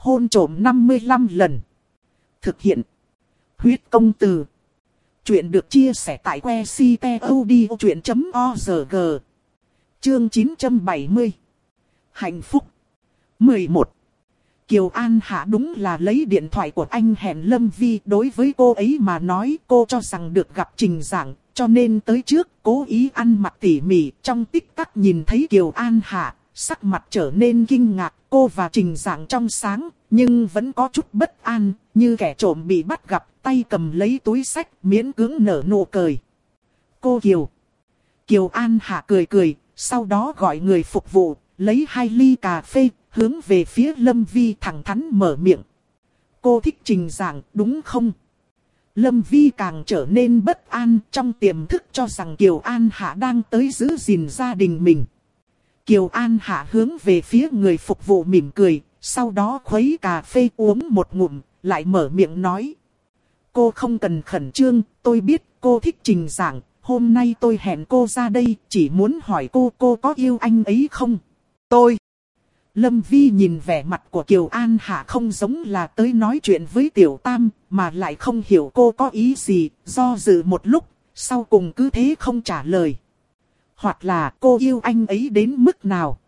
hôn trộm 55 lần. Thực hiện. Huyết công từ. Chuyện được chia sẻ tại que ctod.org. Chương 970. Hạnh phúc. 11. Kiều An Hạ đúng là lấy điện thoại của anh hẹn Lâm Vi đối với cô ấy mà nói cô cho rằng được gặp trình giảng, cho nên tới trước cố ý ăn mặc tỉ mỉ trong tích tắc nhìn thấy Kiều An Hạ, sắc mặt trở nên kinh ngạc cô và trình giảng trong sáng, nhưng vẫn có chút bất an, như kẻ trộm bị bắt gặp tay cầm lấy túi sách miễn cưỡng nở nụ cười. Cô Kiều. Kiều An Hạ cười cười, sau đó gọi người phục vụ, lấy hai ly cà phê, hướng về phía Lâm Vi thẳng thắn mở miệng. Cô thích trình giảng, đúng không? Lâm Vi càng trở nên bất an trong tiềm thức cho rằng Kiều An Hạ đang tới giữ gìn gia đình mình. Kiều An Hạ hướng về phía người phục vụ mỉm cười, sau đó khuấy cà phê uống một ngụm, lại mở miệng nói. Cô không cần khẩn trương, tôi biết cô thích trình giảng, hôm nay tôi hẹn cô ra đây, chỉ muốn hỏi cô cô có yêu anh ấy không? Tôi. Lâm Vi nhìn vẻ mặt của Kiều An Hạ không giống là tới nói chuyện với Tiểu Tam, mà lại không hiểu cô có ý gì, do dự một lúc, sau cùng cứ thế không trả lời. Hoặc là cô yêu anh ấy đến mức nào?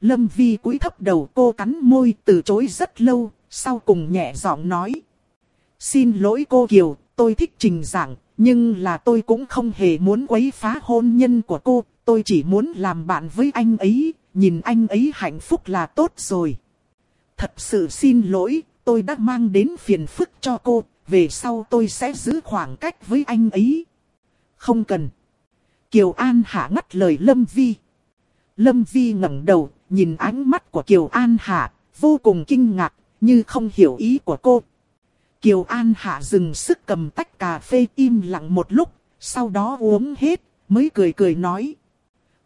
Lâm Vi cúi thấp đầu cô cắn môi từ chối rất lâu, sau cùng nhẹ giọng nói. Xin lỗi cô Kiều, tôi thích trình giảng, nhưng là tôi cũng không hề muốn quấy phá hôn nhân của cô, tôi chỉ muốn làm bạn với anh ấy, nhìn anh ấy hạnh phúc là tốt rồi. Thật sự xin lỗi, tôi đã mang đến phiền phức cho cô, về sau tôi sẽ giữ khoảng cách với anh ấy. Không cần. Kiều An Hạ ngắt lời Lâm Vi. Lâm Vi ngẩng đầu, nhìn ánh mắt của Kiều An Hạ, vô cùng kinh ngạc, như không hiểu ý của cô. Kiều An Hạ dừng sức cầm tách cà phê im lặng một lúc, sau đó uống hết, mới cười cười nói.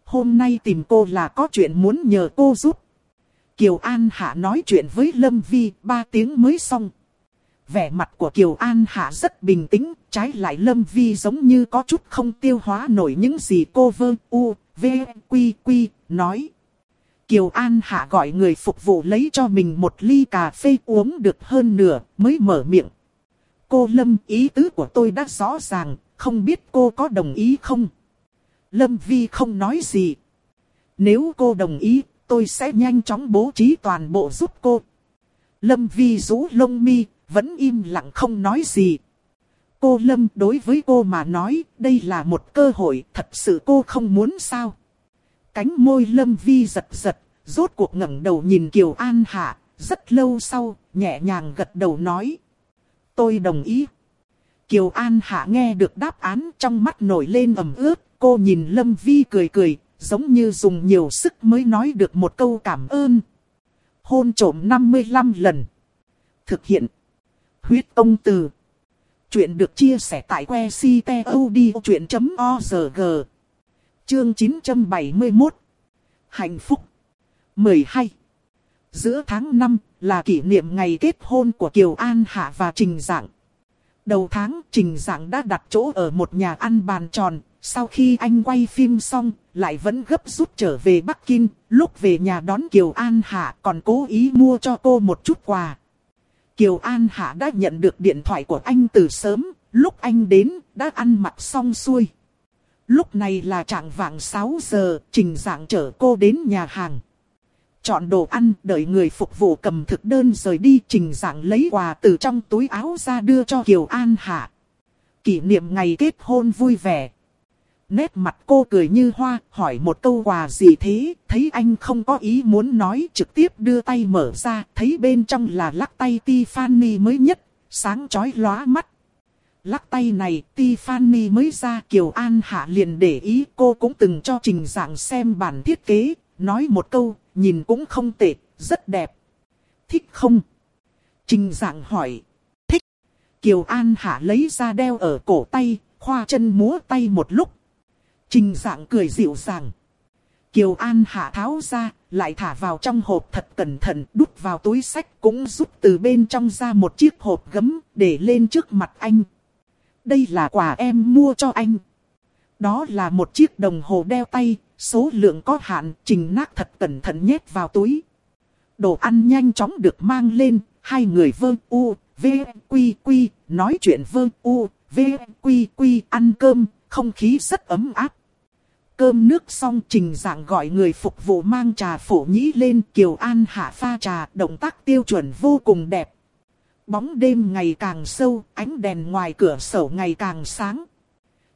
Hôm nay tìm cô là có chuyện muốn nhờ cô giúp. Kiều An Hạ nói chuyện với Lâm Vi ba tiếng mới xong. Vẻ mặt của Kiều An Hạ rất bình tĩnh, trái lại Lâm Vi giống như có chút không tiêu hóa nổi những gì cô vơ u, v, quy quy, nói. Kiều An Hạ gọi người phục vụ lấy cho mình một ly cà phê uống được hơn nửa mới mở miệng. Cô Lâm ý tứ của tôi đã rõ ràng, không biết cô có đồng ý không? Lâm Vi không nói gì. Nếu cô đồng ý, tôi sẽ nhanh chóng bố trí toàn bộ giúp cô. Lâm Vi rũ lông mi, vẫn im lặng không nói gì. Cô Lâm đối với cô mà nói, đây là một cơ hội, thật sự cô không muốn sao. Cánh môi Lâm Vi giật giật, rốt cuộc ngẩng đầu nhìn Kiều An Hạ, rất lâu sau, nhẹ nhàng gật đầu nói. Tôi đồng ý. Kiều An Hạ nghe được đáp án trong mắt nổi lên ẩm ướt, cô nhìn Lâm Vi cười cười, giống như dùng nhiều sức mới nói được một câu cảm ơn. Hôn trổm 55 lần. Thực hiện. Huyết công từ. Chuyện được chia sẻ tại que ctod.org. Chương 971. Hạnh phúc. 12. Giữa tháng 5 là kỷ niệm ngày kết hôn của Kiều An Hạ và Trình Giảng. Đầu tháng Trình Giảng đã đặt chỗ ở một nhà ăn bàn tròn. Sau khi anh quay phim xong, lại vẫn gấp rút trở về Bắc Kinh. Lúc về nhà đón Kiều An Hạ còn cố ý mua cho cô một chút quà. Kiều An Hạ đã nhận được điện thoại của anh từ sớm, lúc anh đến, đã ăn mặc xong xuôi. Lúc này là trạng vạng 6 giờ, trình dạng chở cô đến nhà hàng. Chọn đồ ăn, đợi người phục vụ cầm thực đơn rời đi, trình dạng lấy quà từ trong túi áo ra đưa cho Kiều An Hạ. Kỷ niệm ngày kết hôn vui vẻ. Nét mặt cô cười như hoa, hỏi một câu quà gì thế, thấy anh không có ý muốn nói, trực tiếp đưa tay mở ra, thấy bên trong là lắc tay Tiffany mới nhất, sáng chói lóa mắt. Lắc tay này Tiffany mới ra Kiều An Hạ liền để ý cô cũng từng cho trình dạng xem bản thiết kế, nói một câu, nhìn cũng không tệ, rất đẹp. Thích không? Trình dạng hỏi. Thích. Kiều An Hạ lấy ra đeo ở cổ tay, khoa chân múa tay một lúc. Trình dạng cười dịu dàng. Kiều An Hạ tháo ra, lại thả vào trong hộp thật cẩn thận, đút vào túi sách cũng rút từ bên trong ra một chiếc hộp gấm, để lên trước mặt anh. Đây là quà em mua cho anh. Đó là một chiếc đồng hồ đeo tay, số lượng có hạn, trình nát thật cẩn thận nhét vào túi. Đồ ăn nhanh chóng được mang lên, hai người vơ u, v, quy quy, nói chuyện vơ u, v, quy quy, ăn cơm, không khí rất ấm áp. Cơm nước xong trình dạng gọi người phục vụ mang trà phổ nhĩ lên Kiều An hạ pha trà, động tác tiêu chuẩn vô cùng đẹp. Bóng đêm ngày càng sâu, ánh đèn ngoài cửa sổ ngày càng sáng.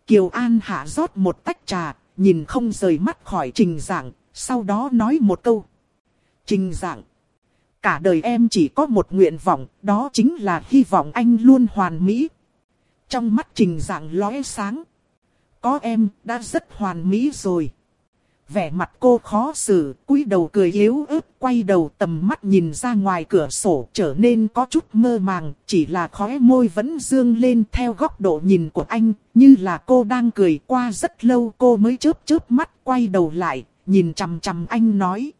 Kiều An hạ rót một tách trà, nhìn không rời mắt khỏi trình dạng, sau đó nói một câu. Trình dạng. Cả đời em chỉ có một nguyện vọng, đó chính là hy vọng anh luôn hoàn mỹ. Trong mắt trình dạng lóe sáng. Có em, đã rất hoàn mỹ rồi. Vẻ mặt cô khó xử, cúi đầu cười yếu ớt, quay đầu tầm mắt nhìn ra ngoài cửa sổ trở nên có chút mơ màng, chỉ là khóe môi vẫn dương lên theo góc độ nhìn của anh, như là cô đang cười qua rất lâu cô mới chớp chớp mắt quay đầu lại, nhìn chằm chằm anh nói.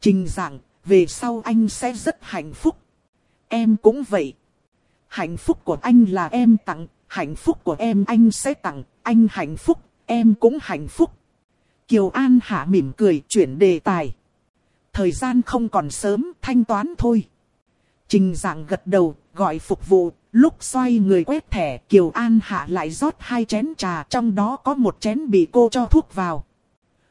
Trình dạng, về sau anh sẽ rất hạnh phúc. Em cũng vậy. Hạnh phúc của anh là em tặng, hạnh phúc của em anh sẽ tặng, anh hạnh phúc, em cũng hạnh phúc. Kiều An Hạ mỉm cười chuyển đề tài. Thời gian không còn sớm, thanh toán thôi. Trình dạng gật đầu, gọi phục vụ, lúc xoay người quét thẻ, Kiều An Hạ lại rót hai chén trà, trong đó có một chén bị cô cho thuốc vào.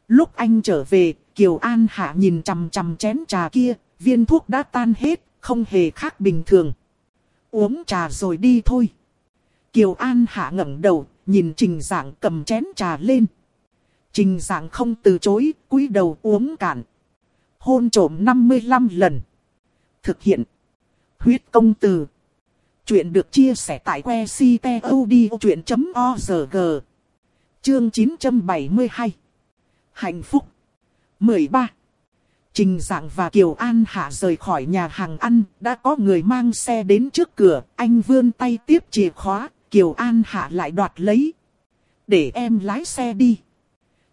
Lúc anh trở về, Kiều An Hạ nhìn chằm chằm chén trà kia, viên thuốc đã tan hết, không hề khác bình thường. Uống trà rồi đi thôi. Kiều An Hạ ngẩng đầu, nhìn Trình Giảng cầm chén trà lên. Trình Giảng không từ chối, cúi đầu uống cạn. Hôn trổm 55 lần. Thực hiện. Huyết công từ. Chuyện được chia sẻ tại que ctod.org. Chương 972. Hạnh phúc. 13. Trình Dạng và Kiều An Hạ rời khỏi nhà hàng ăn, đã có người mang xe đến trước cửa, anh vươn tay tiếp chìa khóa, Kiều An Hạ lại đoạt lấy. Để em lái xe đi.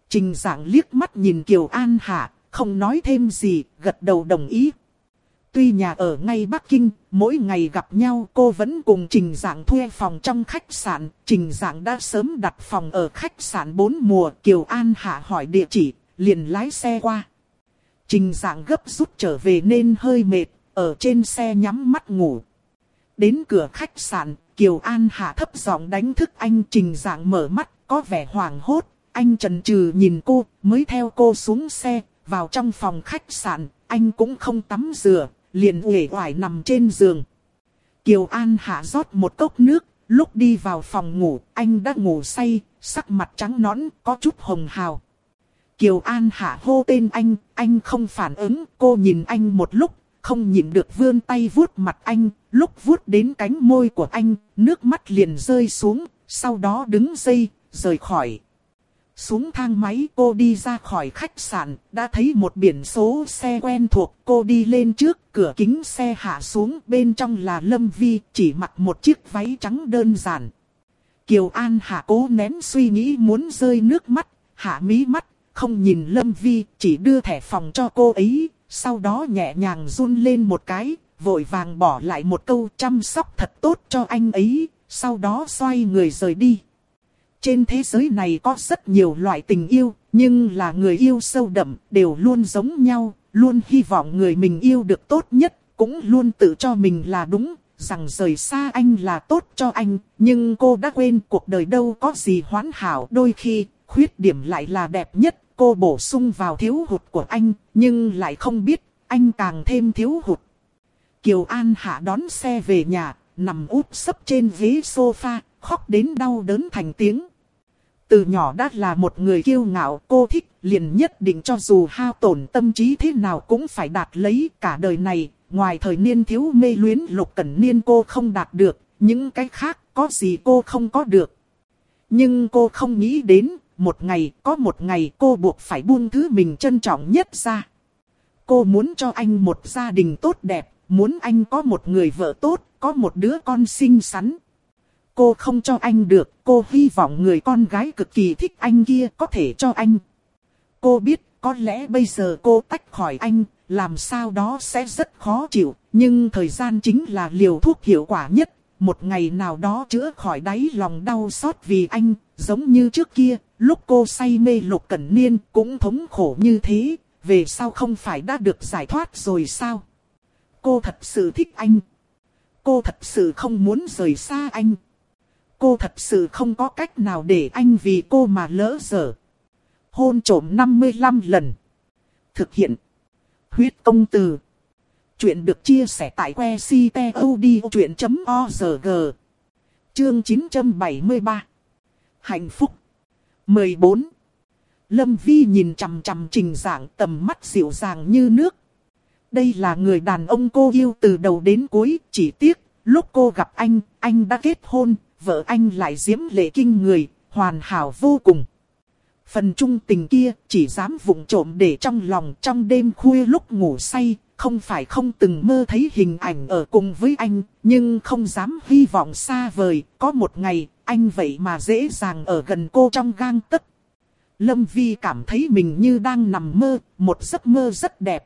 Trình Dạng liếc mắt nhìn Kiều An Hạ, không nói thêm gì, gật đầu đồng ý. Tuy nhà ở ngay Bắc Kinh, mỗi ngày gặp nhau cô vẫn cùng Trình Dạng thuê phòng trong khách sạn. Trình Dạng đã sớm đặt phòng ở khách sạn 4 mùa. Kiều An Hạ hỏi địa chỉ, liền lái xe qua. Trình Dạng gấp rút trở về nên hơi mệt, ở trên xe nhắm mắt ngủ. Đến cửa khách sạn, Kiều An Hạ thấp giọng đánh thức anh Trình Dạng mở mắt, có vẻ hoảng hốt. Anh trần trừ nhìn cô, mới theo cô xuống xe, vào trong phòng khách sạn, anh cũng không tắm rửa, liền uể oải nằm trên giường. Kiều An Hạ rót một cốc nước, lúc đi vào phòng ngủ, anh đã ngủ say, sắc mặt trắng nõn, có chút hồng hào. Kiều An Hạ hô tên anh, anh không phản ứng, cô nhìn anh một lúc, không nhìn được vươn tay vuốt mặt anh, lúc vuốt đến cánh môi của anh, nước mắt liền rơi xuống, sau đó đứng dây, rời khỏi. Xuống thang máy cô đi ra khỏi khách sạn, đã thấy một biển số xe quen thuộc. Cô đi lên trước, cửa kính xe hạ xuống, bên trong là Lâm Vi, chỉ mặc một chiếc váy trắng đơn giản. Kiều An hạ cố nén suy nghĩ muốn rơi nước mắt, hạ mí mắt, không nhìn Lâm Vi, chỉ đưa thẻ phòng cho cô ấy, sau đó nhẹ nhàng run lên một cái, vội vàng bỏ lại một câu chăm sóc thật tốt cho anh ấy, sau đó xoay người rời đi. Trên thế giới này có rất nhiều loại tình yêu, nhưng là người yêu sâu đậm, đều luôn giống nhau, luôn hy vọng người mình yêu được tốt nhất, cũng luôn tự cho mình là đúng, rằng rời xa anh là tốt cho anh, nhưng cô đã quên cuộc đời đâu có gì hoán hảo. Đôi khi, khuyết điểm lại là đẹp nhất, cô bổ sung vào thiếu hụt của anh, nhưng lại không biết, anh càng thêm thiếu hụt. Kiều An Hạ đón xe về nhà, nằm úp sấp trên ghế sofa, khóc đến đau đớn thành tiếng. Từ nhỏ đã là một người kiêu ngạo, cô thích, liền nhất định cho dù hao tổn tâm trí thế nào cũng phải đạt lấy cả đời này. Ngoài thời niên thiếu mê luyến lục cẩn niên cô không đạt được, những cái khác có gì cô không có được. Nhưng cô không nghĩ đến, một ngày, có một ngày cô buộc phải buông thứ mình trân trọng nhất ra. Cô muốn cho anh một gia đình tốt đẹp, muốn anh có một người vợ tốt, có một đứa con xinh xắn. Cô không cho anh được, cô hy vọng người con gái cực kỳ thích anh kia có thể cho anh. Cô biết, có lẽ bây giờ cô tách khỏi anh, làm sao đó sẽ rất khó chịu, nhưng thời gian chính là liều thuốc hiệu quả nhất. Một ngày nào đó chữa khỏi đáy lòng đau xót vì anh, giống như trước kia, lúc cô say mê lục cẩn niên cũng thống khổ như thế, về sau không phải đã được giải thoát rồi sao? Cô thật sự thích anh. Cô thật sự không muốn rời xa anh. Cô thật sự không có cách nào để anh vì cô mà lỡ dở. Hôn trổm 55 lần. Thực hiện. Huyết công từ. Chuyện được chia sẻ tại que ctod.org. Chương 973. Hạnh phúc. 14. Lâm Vi nhìn chằm chằm trình dạng tầm mắt dịu dàng như nước. Đây là người đàn ông cô yêu từ đầu đến cuối, chỉ tiếc, lúc cô gặp anh, anh đã kết hôn, vợ anh lại diễm lệ kinh người, hoàn hảo vô cùng. Phần trung tình kia chỉ dám vụng trộm để trong lòng trong đêm khuya lúc ngủ say, không phải không từng mơ thấy hình ảnh ở cùng với anh, nhưng không dám hy vọng xa vời, có một ngày, anh vậy mà dễ dàng ở gần cô trong gang tấc. Lâm Vi cảm thấy mình như đang nằm mơ, một giấc mơ rất đẹp.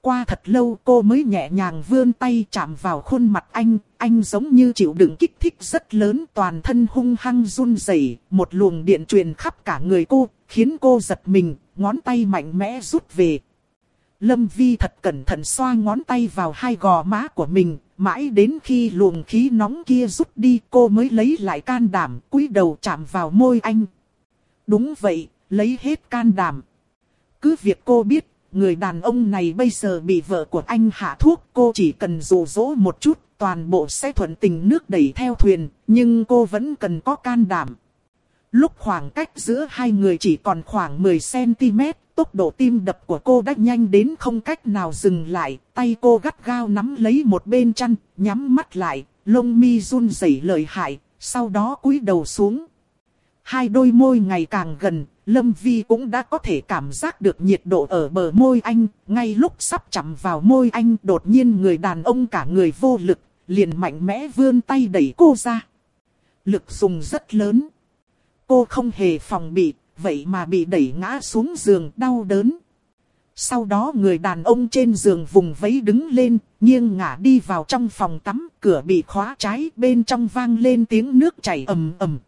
Qua thật lâu cô mới nhẹ nhàng vươn tay chạm vào khuôn mặt anh, anh giống như chịu đựng kích thích rất lớn toàn thân hung hăng run rẩy, một luồng điện truyền khắp cả người cô, khiến cô giật mình, ngón tay mạnh mẽ rút về. Lâm Vi thật cẩn thận xoa ngón tay vào hai gò má của mình, mãi đến khi luồng khí nóng kia rút đi cô mới lấy lại can đảm, cúi đầu chạm vào môi anh. Đúng vậy, lấy hết can đảm. Cứ việc cô biết, người đàn ông này bây giờ bị vợ của anh hạ thuốc, cô chỉ cần dụ dỗ một chút, toàn bộ sẽ thuận tình nước đẩy theo thuyền, nhưng cô vẫn cần có can đảm. Lúc khoảng cách giữa hai người chỉ còn khoảng 10cm, tốc độ tim đập của cô đã nhanh đến không cách nào dừng lại, tay cô gắt gao nắm lấy một bên chăn, nhắm mắt lại, lông mi run rẩy lợi hại, sau đó cúi đầu xuống. Hai đôi môi ngày càng gần, Lâm Vi cũng đã có thể cảm giác được nhiệt độ ở bờ môi anh, ngay lúc sắp chạm vào môi anh đột nhiên người đàn ông cả người vô lực, liền mạnh mẽ vươn tay đẩy cô ra. Lực dùng rất lớn. Cô không hề phòng bị, vậy mà bị đẩy ngã xuống giường đau đớn. Sau đó người đàn ông trên giường vùng vẫy đứng lên, nghiêng ngả đi vào trong phòng tắm, cửa bị khóa trái, bên trong vang lên tiếng nước chảy ầm ầm.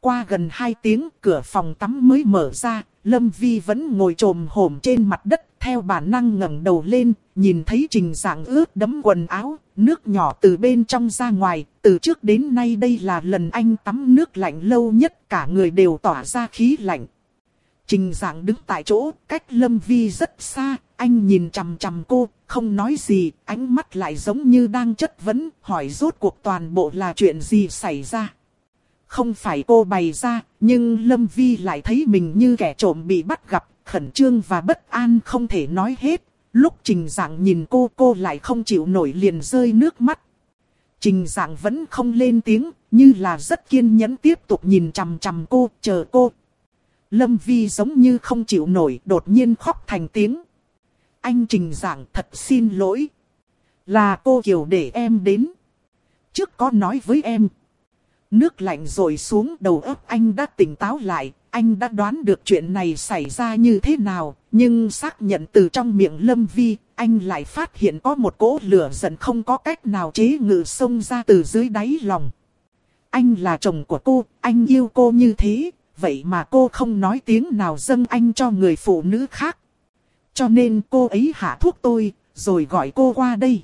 Qua gần 2 tiếng, cửa phòng tắm mới mở ra, Lâm Vi vẫn ngồi trồm hổm trên mặt đất, theo bản năng ngẩng đầu lên, nhìn thấy trình dạng ướt đấm quần áo, nước nhỏ từ bên trong ra ngoài, từ trước đến nay đây là lần anh tắm nước lạnh lâu nhất, cả người đều tỏa ra khí lạnh. Trình dạng đứng tại chỗ, cách Lâm Vi rất xa, anh nhìn chằm chằm cô, không nói gì, ánh mắt lại giống như đang chất vấn, hỏi rốt cuộc toàn bộ là chuyện gì xảy ra. Không phải cô bày ra, nhưng Lâm Vi lại thấy mình như kẻ trộm bị bắt gặp, khẩn trương và bất an không thể nói hết. Lúc trình dạng nhìn cô, cô lại không chịu nổi liền rơi nước mắt. Trình dạng vẫn không lên tiếng, như là rất kiên nhẫn tiếp tục nhìn chằm chằm cô, chờ cô. Lâm Vi giống như không chịu nổi, đột nhiên khóc thành tiếng. Anh trình dạng thật xin lỗi. Là cô Kiều để em đến. Trước có nói với em. Nước lạnh rồi xuống đầu óc anh đã tỉnh táo lại, anh đã đoán được chuyện này xảy ra như thế nào, nhưng xác nhận từ trong miệng Lâm Vi, anh lại phát hiện có một cỗ lửa giận không có cách nào chế ngự sông ra từ dưới đáy lòng. Anh là chồng của cô, anh yêu cô như thế, vậy mà cô không nói tiếng nào dâng anh cho người phụ nữ khác. Cho nên cô ấy hạ thuốc tôi, rồi gọi cô qua đây.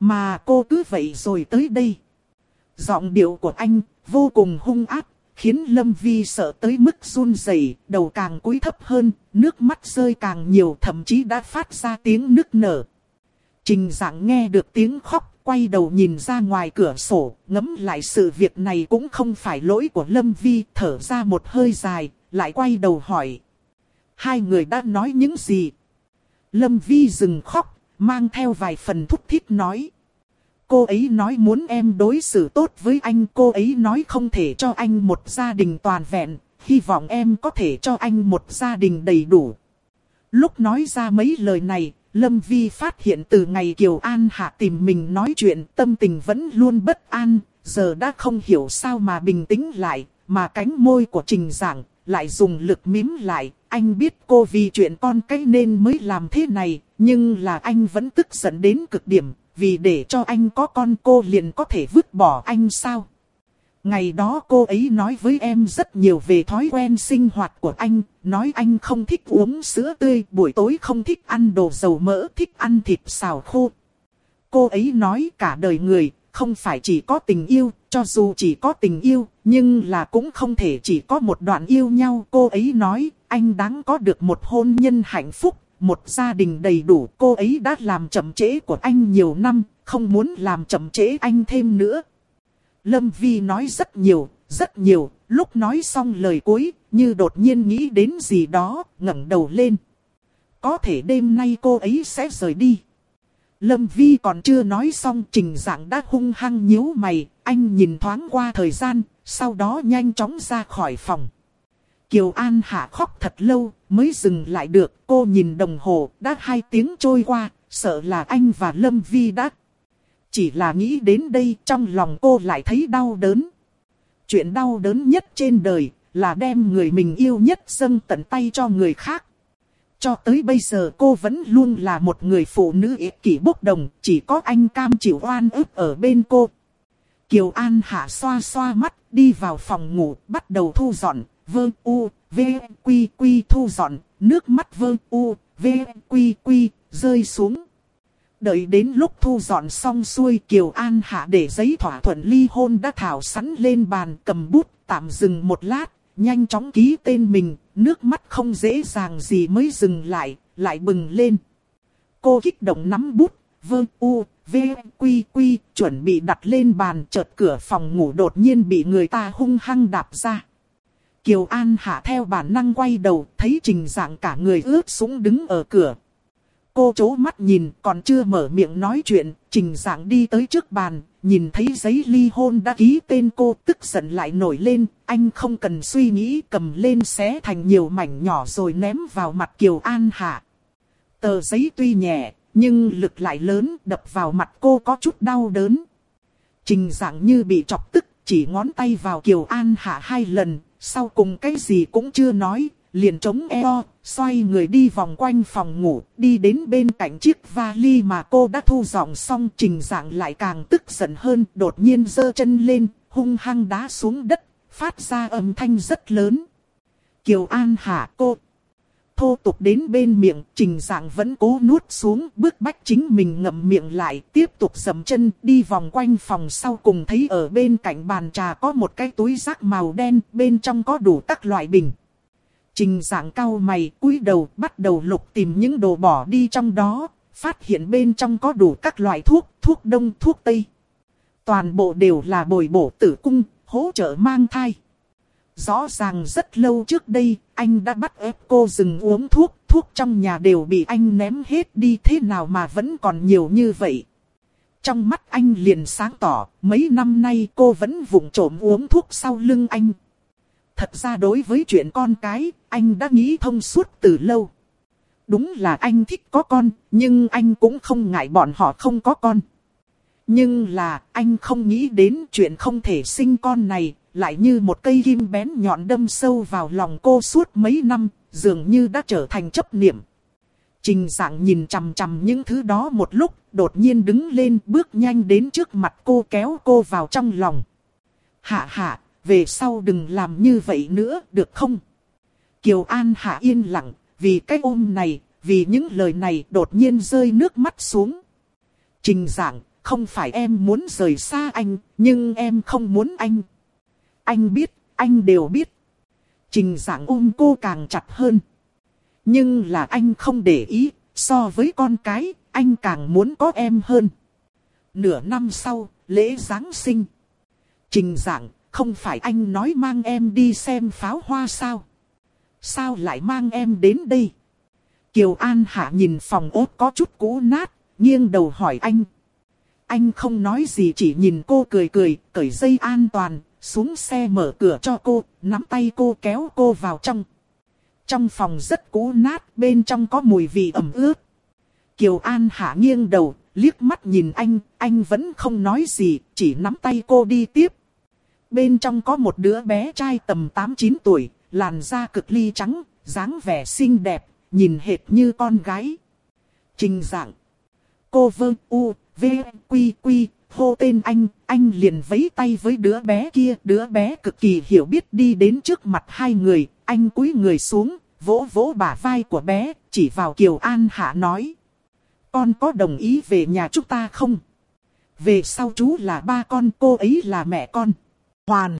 Mà cô cứ vậy rồi tới đây. Giọng điệu của anh vô cùng hung ác, khiến Lâm Vi sợ tới mức run rẩy, đầu càng cúi thấp hơn, nước mắt rơi càng nhiều thậm chí đã phát ra tiếng nức nở. Trình dạng nghe được tiếng khóc, quay đầu nhìn ra ngoài cửa sổ, ngấm lại sự việc này cũng không phải lỗi của Lâm Vi, thở ra một hơi dài, lại quay đầu hỏi. Hai người đã nói những gì? Lâm Vi dừng khóc, mang theo vài phần thúc thiết nói. Cô ấy nói muốn em đối xử tốt với anh. Cô ấy nói không thể cho anh một gia đình toàn vẹn. Hy vọng em có thể cho anh một gia đình đầy đủ. Lúc nói ra mấy lời này, Lâm Vi phát hiện từ ngày Kiều An Hạ tìm mình nói chuyện tâm tình vẫn luôn bất an. Giờ đã không hiểu sao mà bình tĩnh lại, mà cánh môi của trình giảng lại dùng lực mím lại. Anh biết cô vì chuyện con cái nên mới làm thế này, nhưng là anh vẫn tức giận đến cực điểm, vì để cho anh có con cô liền có thể vứt bỏ anh sao? Ngày đó cô ấy nói với em rất nhiều về thói quen sinh hoạt của anh, nói anh không thích uống sữa tươi, buổi tối không thích ăn đồ dầu mỡ, thích ăn thịt xào khô. Cô ấy nói cả đời người, không phải chỉ có tình yêu, cho dù chỉ có tình yêu, nhưng là cũng không thể chỉ có một đoạn yêu nhau. Cô ấy nói, anh đáng có được một hôn nhân hạnh phúc, một gia đình đầy đủ. Cô ấy đã làm chậm trễ của anh nhiều năm, không muốn làm chậm trễ anh thêm nữa. Lâm Vi nói rất nhiều, rất nhiều, lúc nói xong lời cuối, như đột nhiên nghĩ đến gì đó, ngẩng đầu lên. Có thể đêm nay cô ấy sẽ rời đi. Lâm Vi còn chưa nói xong trình dạng đã hung hăng nhíu mày, anh nhìn thoáng qua thời gian, sau đó nhanh chóng ra khỏi phòng. Kiều An Hạ khóc thật lâu, mới dừng lại được, cô nhìn đồng hồ, đã hai tiếng trôi qua, sợ là anh và Lâm Vi đã. Chỉ là nghĩ đến đây trong lòng cô lại thấy đau đớn. Chuyện đau đớn nhất trên đời là đem người mình yêu nhất dâng tận tay cho người khác. Cho tới bây giờ cô vẫn luôn là một người phụ nữ ích kỷ bốc đồng, chỉ có anh cam chịu oan ức ở bên cô. Kiều An Hạ xoa xoa mắt, đi vào phòng ngủ, bắt đầu thu dọn, vơ u, v, quy quy thu dọn, nước mắt vơ u, v, quy quy, rơi xuống. Đợi đến lúc thu dọn xong xuôi Kiều An Hạ để giấy thỏa thuận ly hôn đã thảo sẵn lên bàn cầm bút tạm dừng một lát, nhanh chóng ký tên mình, nước mắt không dễ dàng gì mới dừng lại, lại bừng lên. Cô kích động nắm bút, vơ u, v, quy quy, chuẩn bị đặt lên bàn chợt cửa phòng ngủ đột nhiên bị người ta hung hăng đạp ra. Kiều An Hạ theo bản năng quay đầu, thấy trình dạng cả người ướt sũng đứng ở cửa. Cô chố mắt nhìn, còn chưa mở miệng nói chuyện, trình dạng đi tới trước bàn, nhìn thấy giấy ly hôn đã ký tên cô, tức giận lại nổi lên, anh không cần suy nghĩ cầm lên xé thành nhiều mảnh nhỏ rồi ném vào mặt Kiều An Hạ. Tờ giấy tuy nhẹ, nhưng lực lại lớn, đập vào mặt cô có chút đau đớn. Trình dạng như bị chọc tức, chỉ ngón tay vào Kiều An Hạ hai lần, sau cùng cái gì cũng chưa nói, liền chống eo, xoay người đi vòng quanh phòng ngủ, đi đến bên cạnh chiếc vali mà cô đã thu dọn xong trình dạng lại càng tức giận hơn, đột nhiên giơ chân lên, hung hăng đá xuống đất, phát ra âm thanh rất lớn. Kiều An hạ cô. Thô tục đến bên miệng, trình dạng vẫn cố nuốt xuống, bước bách chính mình ngậm miệng lại, tiếp tục dầm chân, đi vòng quanh phòng sau cùng thấy ở bên cạnh bàn trà có một cái túi rác màu đen, bên trong có đủ các loại bình. Trình dạng cao mày cúi đầu bắt đầu lục tìm những đồ bỏ đi trong đó, phát hiện bên trong có đủ các loại thuốc, thuốc đông, thuốc tây. Toàn bộ đều là bồi bổ tử cung, hỗ trợ mang thai. Rõ ràng rất lâu trước đây, anh đã bắt ép cô dừng uống thuốc, thuốc trong nhà đều bị anh ném hết đi thế nào mà vẫn còn nhiều như vậy. Trong mắt anh liền sáng tỏ, mấy năm nay cô vẫn vụng trộm uống thuốc sau lưng anh. Thật ra đối với chuyện con cái, anh đã nghĩ thông suốt từ lâu. Đúng là anh thích có con, nhưng anh cũng không ngại bọn họ không có con. Nhưng là anh không nghĩ đến chuyện không thể sinh con này, lại như một cây kim bén nhọn đâm sâu vào lòng cô suốt mấy năm, dường như đã trở thành chấp niệm. Trình dạng nhìn chằm chằm những thứ đó một lúc, đột nhiên đứng lên bước nhanh đến trước mặt cô kéo cô vào trong lòng. Hạ hạ, về sau đừng làm như vậy nữa, được không? Kiều An Hạ yên lặng, vì cái ôm này, vì những lời này đột nhiên rơi nước mắt xuống. Trình giảng, không phải em muốn rời xa anh, nhưng em không muốn anh. Anh biết, anh đều biết. Trình giảng ôm cô càng chặt hơn. Nhưng là anh không để ý, so với con cái, anh càng muốn có em hơn. Nửa năm sau, lễ Giáng sinh. Trình giảng, không phải anh nói mang em đi xem pháo hoa sao? Sao lại mang em đến đây? Kiều An Hạ nhìn phòng ốt có chút cũ nát, nghiêng đầu hỏi anh. Anh không nói gì chỉ nhìn cô cười cười, cởi dây an toàn, xuống xe mở cửa cho cô, nắm tay cô kéo cô vào trong. Trong phòng rất cũ nát, bên trong có mùi vị ẩm ướt. Kiều An Hạ nghiêng đầu, liếc mắt nhìn anh, anh vẫn không nói gì, chỉ nắm tay cô đi tiếp. Bên trong có một đứa bé trai tầm 8-9 tuổi, làn da cực ly trắng, dáng vẻ xinh đẹp, nhìn hệt như con gái. Trình dạng. Cô vơ u, v, quy quy, hô tên anh, anh liền vẫy tay với đứa bé kia. Đứa bé cực kỳ hiểu biết đi đến trước mặt hai người. Anh cúi người xuống, vỗ vỗ bả vai của bé, chỉ vào Kiều An Hạ nói. Con có đồng ý về nhà chúng ta không? Về sau chú là ba con, cô ấy là mẹ con. Hoàn